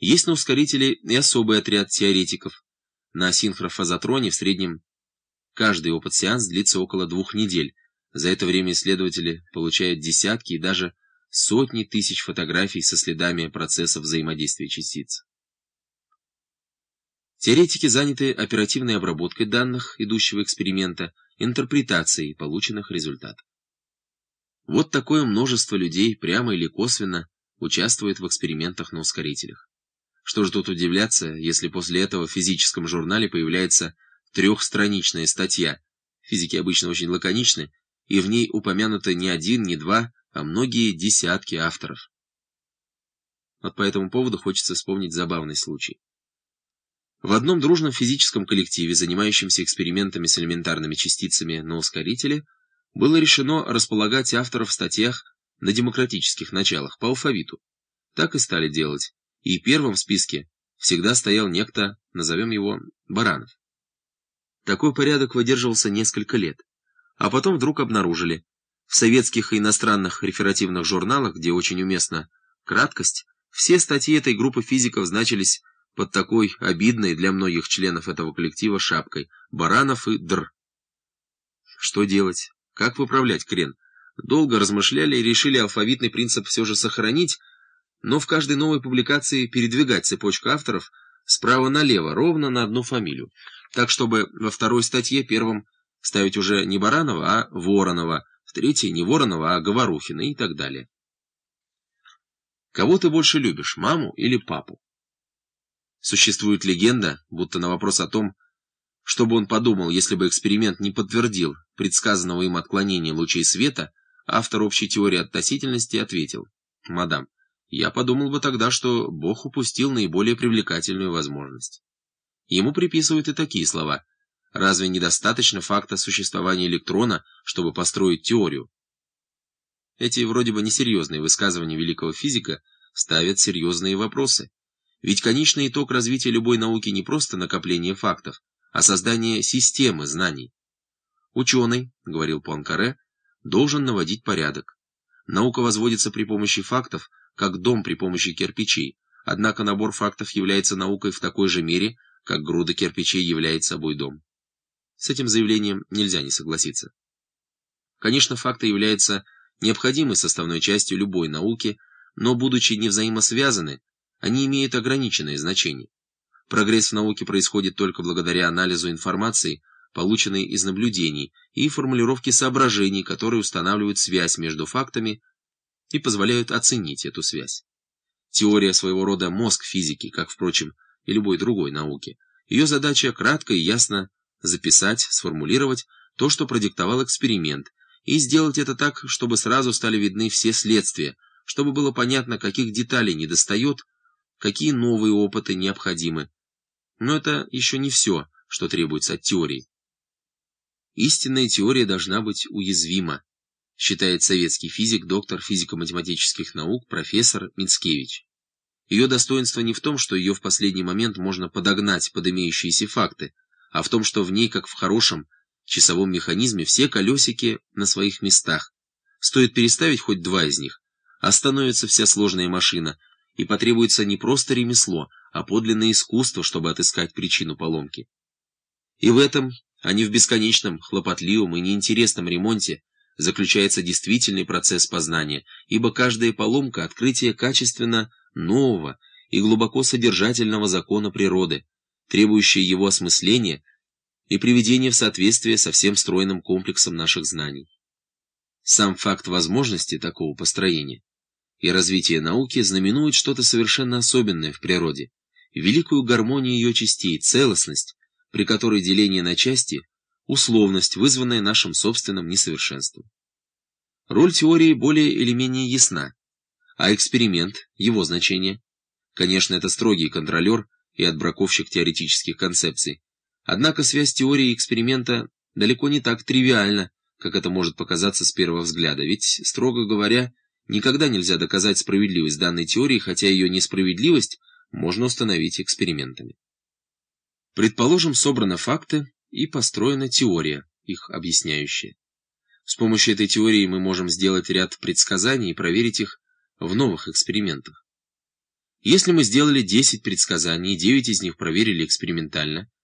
Есть на ускорителе и особый отряд теоретиков. На синхрофазотроне в среднем каждый опыт-сеанс длится около двух недель. За это время исследователи получают десятки и даже сотни тысяч фотографий со следами процесса взаимодействия частиц. Теоретики заняты оперативной обработкой данных идущего эксперимента, интерпретацией полученных результатов. Вот такое множество людей, прямо или косвенно, участвует в экспериментах на ускорителях. Что же тут удивляться, если после этого в физическом журнале появляется трехстраничная статья, физики обычно очень лаконичны, и в ней упомянуто не один, не два, а многие десятки авторов. Вот по этому поводу хочется вспомнить забавный случай. В одном дружном физическом коллективе, занимающемся экспериментами с элементарными частицами на ускорителе, было решено располагать авторов в статьях на демократических началах по алфавиту. Так и стали делать и первым в списке всегда стоял некто, назовем его, Баранов. Такой порядок выдерживался несколько лет, а потом вдруг обнаружили, в советских и иностранных реферативных журналах, где очень уместна краткость, все статьи этой группы физиков значились под такой обидной для многих членов этого коллектива шапкой «Баранов» и «Др». Что делать? Как выправлять крен? Долго размышляли и решили алфавитный принцип все же сохранить, но в каждой новой публикации передвигать цепочку авторов справа налево, ровно на одну фамилию. Так, чтобы во второй статье первым ставить уже не Баранова, а Воронова, в третьей не Воронова, а Говорухина и так далее. Кого ты больше любишь, маму или папу? Существует легенда, будто на вопрос о том, что бы он подумал, если бы эксперимент не подтвердил предсказанного им отклонения лучей света, автор общей теории относительности ответил, «Мадам, я подумал бы тогда, что Бог упустил наиболее привлекательную возможность. Ему приписывают и такие слова. Разве недостаточно факта существования электрона, чтобы построить теорию? Эти вроде бы несерьезные высказывания великого физика ставят серьезные вопросы. Ведь конечный итог развития любой науки не просто накопление фактов, а создание системы знаний. Ученый, говорил Пуанкаре, должен наводить порядок. Наука возводится при помощи фактов, как дом при помощи кирпичей, однако набор фактов является наукой в такой же мере, как груда кирпичей является собой дом. С этим заявлением нельзя не согласиться. Конечно, факты являются необходимой составной частью любой науки, но, будучи невзаимосвязаны, они имеют ограниченное значение. Прогресс в науке происходит только благодаря анализу информации, полученной из наблюдений, и формулировке соображений, которые устанавливают связь между фактами и позволяют оценить эту связь. Теория своего рода мозг физики, как, впрочем, и любой другой науки. Ее задача кратко и ясно записать, сформулировать то, что продиктовал эксперимент, и сделать это так, чтобы сразу стали видны все следствия, чтобы было понятно, каких деталей недостает, какие новые опыты необходимы. Но это еще не все, что требуется от теории. Истинная теория должна быть уязвима, считает советский физик, доктор физико-математических наук, профессор Мицкевич. Ее достоинство не в том, что ее в последний момент можно подогнать под имеющиеся факты, а в том, что в ней, как в хорошем часовом механизме, все колесики на своих местах. Стоит переставить хоть два из них, остановится вся сложная машина, и потребуется не просто ремесло, а подлинное искусство, чтобы отыскать причину поломки. И в этом, а не в бесконечном, хлопотливом и неинтересном ремонте, заключается действительный процесс познания, ибо каждая поломка – открытие качественно нового и глубоко содержательного закона природы, требующее его осмысления и приведения в соответствие со всем стройным комплексом наших знаний. Сам факт возможности такого построения и развития науки знаменует что-то совершенно особенное в природе, великую гармонию ее частей, целостность, при которой деление на части условность, вызванная нашим собственным несовершенством. Роль теории более или менее ясна, а эксперимент, его значение, конечно, это строгий контролер и отбраковщик теоретических концепций, однако связь теории и эксперимента далеко не так тривиальна, как это может показаться с первого взгляда, ведь, строго говоря, никогда нельзя доказать справедливость данной теории, хотя ее несправедливость можно установить экспериментами. Предположим, собраны факты, и построена теория, их объясняющая. С помощью этой теории мы можем сделать ряд предсказаний и проверить их в новых экспериментах. Если мы сделали 10 предсказаний, и 9 из них проверили экспериментально,